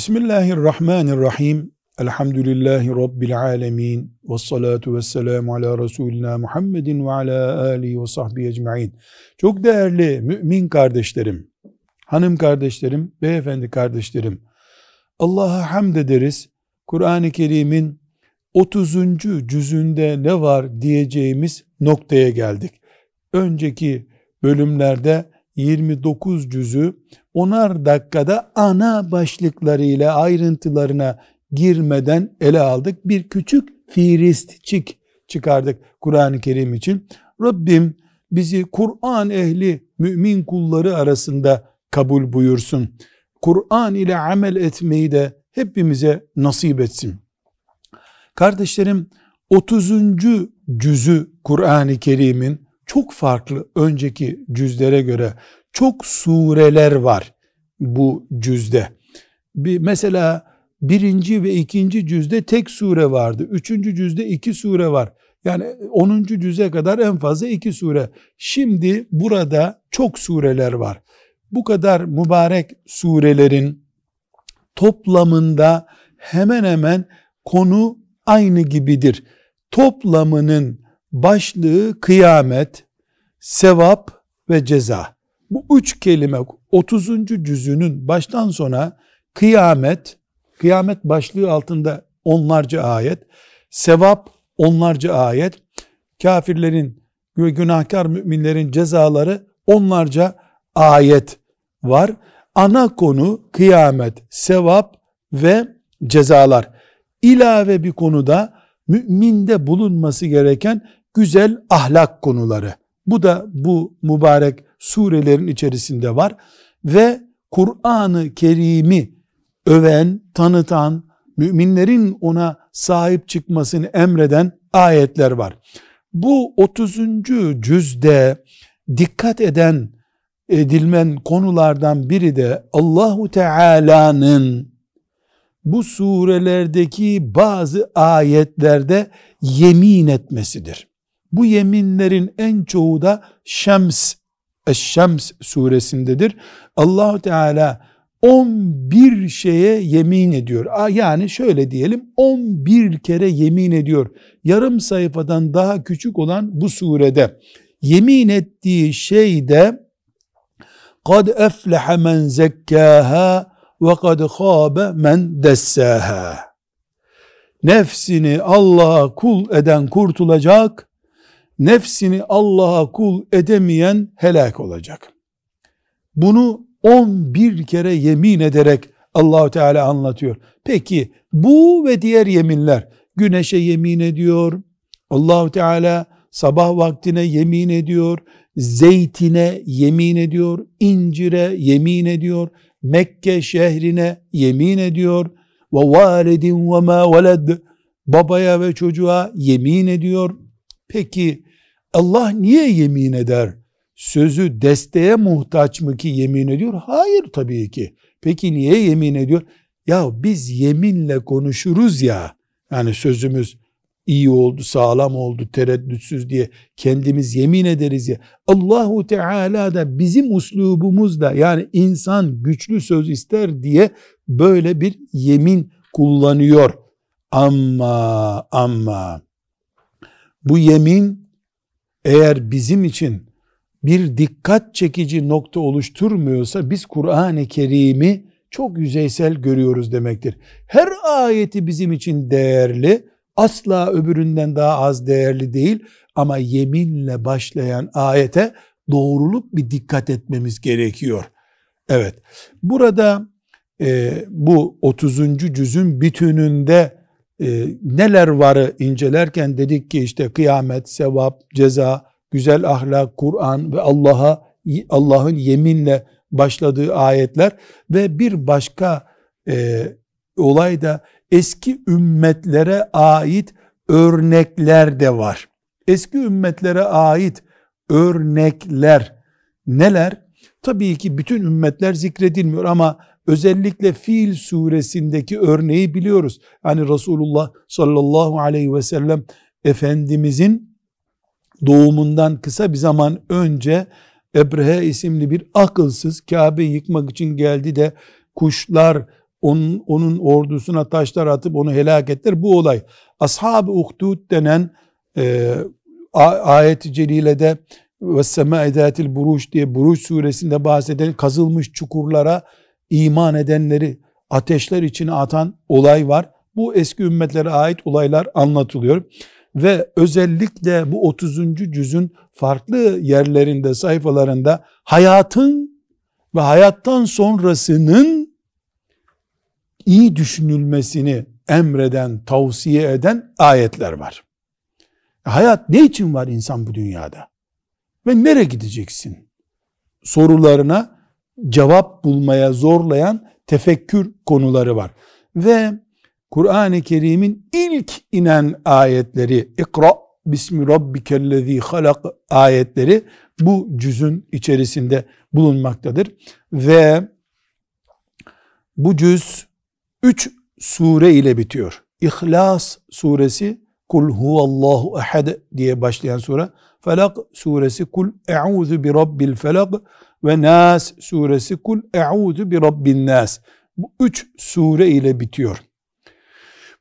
Bismillahirrahmanirrahim. Elhamdülillahi Rabbil alemin. Ve salatu ve selamu ala Resulina Muhammedin ve ala alihi ve sahbihi ecma'in. Çok değerli mümin kardeşlerim, hanım kardeşlerim, beyefendi kardeşlerim. Allah'a hamd ederiz. Kur'an-ı Kerim'in 30. cüzünde ne var diyeceğimiz noktaya geldik. Önceki bölümlerde 29 cüzü onar dakikada ana başlıklarıyla ayrıntılarına girmeden ele aldık. Bir küçük firistçik çıkardık Kur'an-ı Kerim için. Rabbim bizi Kur'an ehli mümin kulları arasında kabul buyursun. Kur'an ile amel etmeyi de hepimize nasip etsin. Kardeşlerim 30. cüzü Kur'an-ı Kerim'in çok farklı önceki cüzlere göre çok sureler var bu cüzde. Bir, mesela birinci ve ikinci cüzde tek sure vardı. Üçüncü cüzde iki sure var. Yani onuncu cüze kadar en fazla iki sure. Şimdi burada çok sureler var. Bu kadar mübarek surelerin toplamında hemen hemen konu aynı gibidir. Toplamının başlığı kıyamet, sevap ve ceza. Bu üç kelime 30. cüzünün baştan sona kıyamet, kıyamet başlığı altında onlarca ayet, sevap onlarca ayet, kafirlerin ve günahkar müminlerin cezaları onlarca ayet var. Ana konu kıyamet, sevap ve cezalar. İlave bir konuda müminde bulunması gereken güzel ahlak konuları. Bu da bu mübarek surelerin içerisinde var ve Kur'an-ı Kerim'i öven, tanıtan, müminlerin ona sahip çıkmasını emreden ayetler var. Bu 30. cüzde dikkat eden edilmen konulardan biri de Allahu Teala'nın bu surelerdeki bazı ayetlerde yemin etmesidir. Bu yeminlerin en çoğu da Şems Eş-Şems suresindedir. Allahu Teala 11 şeye yemin ediyor. Yani şöyle diyelim 11 kere yemin ediyor. Yarım sayfadan daha küçük olan bu surede yemin ettiği şey de eflehe men zekkaha ve kad khabe men dessaha. Nefsini Allah'a kul eden kurtulacak, nefsini Allah'a kul edemeyen helak olacak. Bunu 11 kere yemin ederek Allahu Teala anlatıyor. Peki bu ve diğer yeminler güneşe yemin ediyor. Allahu Teala sabah vaktine yemin ediyor. Zeytine yemin ediyor. incire yemin ediyor. Mekke şehrine yemin ediyor. Ve validin ve ma veled babaya ve çocuğa yemin ediyor. Peki Allah niye yemin eder? Sözü desteğe muhtaç mı ki yemin ediyor? Hayır tabii ki. Peki niye yemin ediyor? Ya biz yeminle konuşuruz ya. Yani sözümüz iyi oldu, sağlam oldu, tereddütsüz diye kendimiz yemin ederiz ya. Allahu Teala da bizim uslubumuzda yani insan güçlü söz ister diye böyle bir yemin kullanıyor. Ama ama bu yemin eğer bizim için bir dikkat çekici nokta oluşturmuyorsa biz Kur'an-ı Kerim'i çok yüzeysel görüyoruz demektir. Her ayeti bizim için değerli, asla öbüründen daha az değerli değil ama yeminle başlayan ayete doğrulup bir dikkat etmemiz gerekiyor. Evet, burada e, bu 30. cüzün bütününde e, neler varı incelerken dedik ki işte kıyamet, sevap, ceza, güzel ahlak, Kur'an ve Allah'a Allah'ın yeminle başladığı ayetler ve bir başka e, olay da eski ümmetlere ait örnekler de var. Eski ümmetlere ait örnekler neler? Tabii ki bütün ümmetler zikredilmiyor ama özellikle Fil suresindeki örneği biliyoruz. Yani Resulullah sallallahu aleyhi ve sellem Efendimizin doğumundan kısa bir zaman önce Ebrehe isimli bir akılsız Kabe yıkmak için geldi de kuşlar onun, onun ordusuna taşlar atıp onu helak ettiler. Bu olay Ashab-ı Uhdud denen e, ayet-i celilede ve sema buruş diye Buruş suresinde bahseden kazılmış çukurlara iman edenleri ateşler içine atan olay var. Bu eski ümmetlere ait olaylar anlatılıyor. Ve özellikle bu 30. cüzün farklı yerlerinde, sayfalarında hayatın ve hayattan sonrasının iyi düşünülmesini emreden, tavsiye eden ayetler var. Hayat ne için var insan bu dünyada? Ve nereye gideceksin? Sorularına cevap bulmaya zorlayan tefekkür konuları var. Ve Kur'an-ı Kerim'in ilk inen ayetleri İkra bismi rabbikellezi halak ayetleri bu cüzün içerisinde bulunmaktadır. Ve bu cüz üç sure ile bitiyor. İhlas suresi Kul huvallahu ehad diye başlayan sure. Felak suresi Kul e'udhu bi rabbil felak ve Nas suresi Kul e'udhu bi rabbin nas. Bu üç sure ile bitiyor.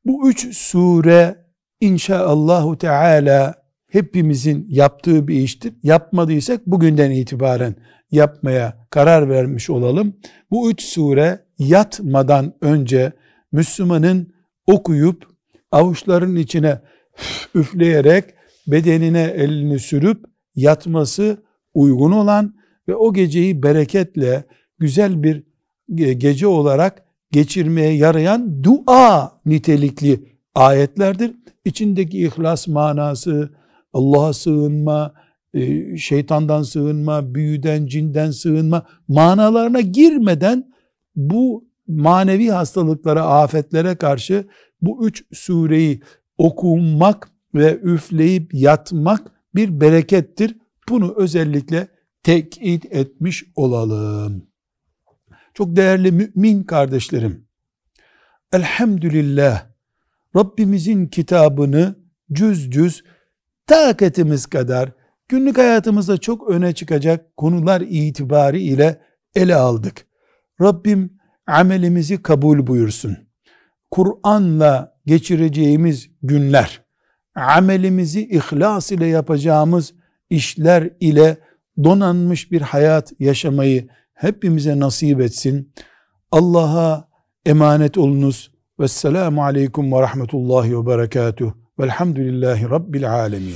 Bu üç sure inşaallahu teala hepimizin yaptığı bir iştir. Yapmadıysak bugünden itibaren yapmaya karar vermiş olalım. Bu üç sure yatmadan önce Müslümanın okuyup avuçların içine üfleyerek bedenine elini sürüp yatması uygun olan ve o geceyi bereketle güzel bir gece olarak geçirmeye yarayan dua nitelikli ayetlerdir. İçindeki ihlas manası, Allah'a sığınma, e, şeytandan sığınma, büyüden, cinden sığınma manalarına girmeden bu manevi hastalıklara, afetlere karşı bu üç sureyi okumak ve üfleyip yatmak bir berekettir. Bunu özellikle tekit etmiş olalım. Çok değerli mümin kardeşlerim, elhamdülillah Rabbimizin kitabını cüz cüz takatimiz kadar günlük hayatımızda çok öne çıkacak konular itibari ile ele aldık. Rabbim amelimizi kabul buyursun. Kur'an'la geçireceğimiz günler, amelimizi ihlas ile yapacağımız işler ile donanmış bir hayat yaşamayı hepimize nasip etsin. Allah'a emanet olunuz. Vesselamu aleyküm ve rahmetullahi ve berekatuhu. Velhamdülillahi Rabbil alemin.